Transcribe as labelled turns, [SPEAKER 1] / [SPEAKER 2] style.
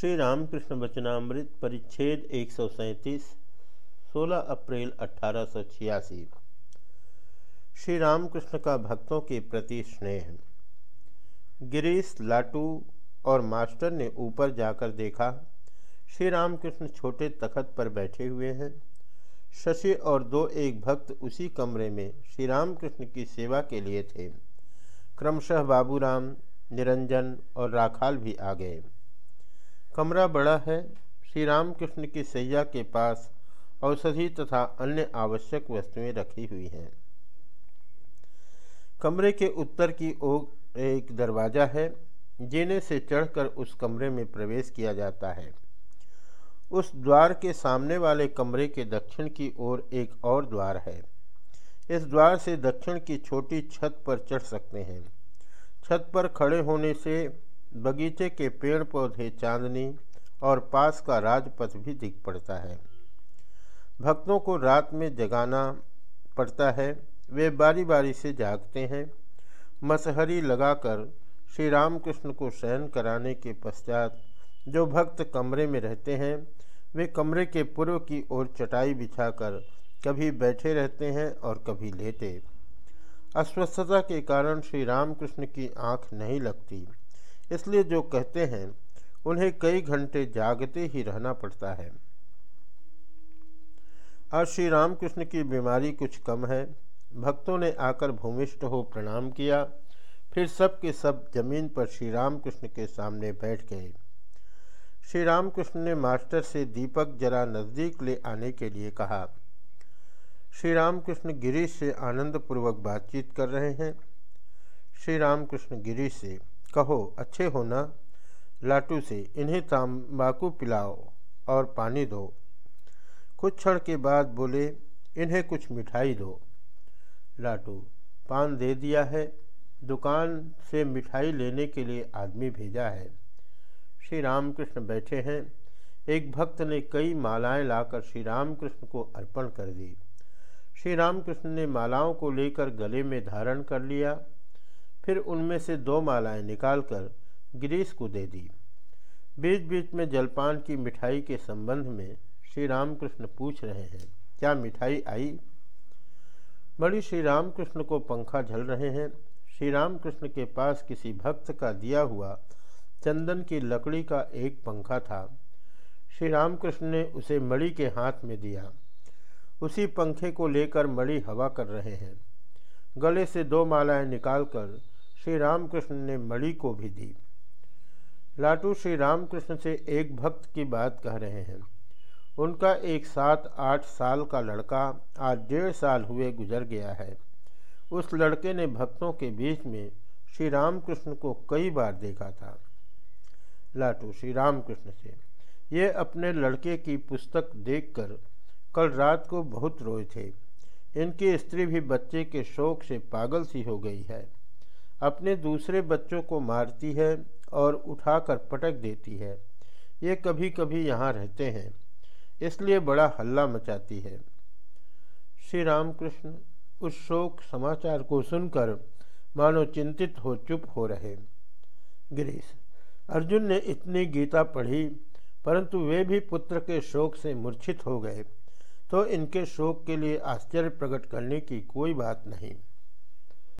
[SPEAKER 1] श्री रामकृष्ण वचनामृत परिच्छेद एक सौ सैंतीस, सोलह अप्रैल अठारह सौ छियासी। श्री रामकृष्ण का भक्तों के प्रति स्नेह। गिरीश, लाटू और मास्टर ने ऊपर जाकर देखा श्री रामकृष्ण छोटे तखत पर बैठे हुए हैं। शशि और दो एक भक्त उसी कमरे में श्री रामकृष्ण की सेवा के लिए थे। क्रमशः बाबूराम, निरंजन और राखाल भी आ गए। कमरा बड़ा है, श्री रामकृष्ण की सैया के पास औषधि तथा अन्य आवश्यक वस्तुएँ रखी हुई हैं। कमरे के उत्तर की ओर एक दरवाज़ा है, जीने से चढ़कर उस कमरे में प्रवेश किया जाता है। उस द्वार के सामने वाले कमरे के दक्षिण की ओर एक और द्वार है। इस द्वार से दक्षिण की छोटी छत पर चढ़ सकते हैं। छत पर खड़े होने से बगीचे के पेड़ पौधे चांदनी और पास का राजपथ भी दिख पड़ता है। भक्तों को रात में जगाना पड़ता है। वे बारी बारी से जागते हैं। मसहरी लगाकर श्री रामकृष्ण को शयन कराने के पश्चात जो भक्त कमरे में रहते हैं, वे कमरे के पूर्व की ओर चटाई बिछाकर कभी बैठे रहते हैं और कभी लेटे। अस्वस्थता के कारण श्री रामकृष्ण की आँख नहीं लगती। इसलिए जो कहते हैं, उन्हें कई घंटे जागते ही रहना पड़ता है। आज श्री रामकृष्ण की बीमारी कुछ कम है। भक्तों ने आकर भूमिष्ठ हो प्रणाम किया। फिर सब के सब ज़मीन पर श्री रामकृष्ण के सामने बैठ गए। श्री रामकृष्ण ने मास्टर से दीपक जरा नज़दीक ले आने के लिए कहा। श्री रामकृष्ण गिरीश से आनंदपूर्वक बातचीत कर रहे हैं। श्री रामकृष्ण गिरीश से कहो, अच्छे हो ना? लाटू से, इन्हें तम्बाकू पिलाओ और पानी दो। कुछ क्षण के बाद बोले, इन्हें कुछ मिठाई दो। लाटू, पान दे दिया है। दुकान से मिठाई लेने के लिए आदमी भेजा है। श्री रामकृष्ण बैठे हैं। एक भक्त ने कई मालाएँ लाकर श्री रामकृष्ण को अर्पण कर दी। श्री रामकृष्ण ने मालाओं को लेकर गले में धारण कर लिया। फिर उनमें से दो मालाएँ निकालकर गिरीश को दे दी। बीच बीच में जलपान की मिठाई के संबंध में श्री रामकृष्ण पूछ रहे हैं, क्या मिठाई आई? बड़ी श्री रामकृष्ण को पंखा झल रहे हैं। श्री रामकृष्ण के पास किसी भक्त का दिया हुआ चंदन की लकड़ी का एक पंखा था। श्री रामकृष्ण ने उसे मणि के हाथ में दिया। उसी पंखे को लेकर मणि हवा कर रहे हैं। गले से दो मालाएँ निकालकर श्री रामकृष्ण ने मणि को भी दी। लाटू श्री रामकृष्ण से एक भक्त की बात कह रहे हैं। उनका एक सात आठ साल का लड़का आज डेढ़ साल हुए गुजर गया है। उस लड़के ने भक्तों के बीच में श्री रामकृष्ण को कई बार देखा था। लाटू श्री रामकृष्ण से, ये अपने लड़के की पुस्तक देखकर कल रात को बहुत रोए थे। इनकी स्त्री भी बच्चे के शोक से पागल सी हो गई है। अपने दूसरे बच्चों को मारती है और उठाकर पटक देती है। ये कभी कभी यहाँ रहते हैं, इसलिए बड़ा हल्ला मचाती है। श्री रामकृष्ण उस शोक समाचार को सुनकर मानो चिंतित हो, चुप हो रहे। गिरीश, अर्जुन ने इतनी गीता पढ़ी, परंतु वे भी पुत्र के शोक से मूर्छित हो गए तो इनके शोक के लिए आश्चर्य प्रकट करने की कोई बात नहीं।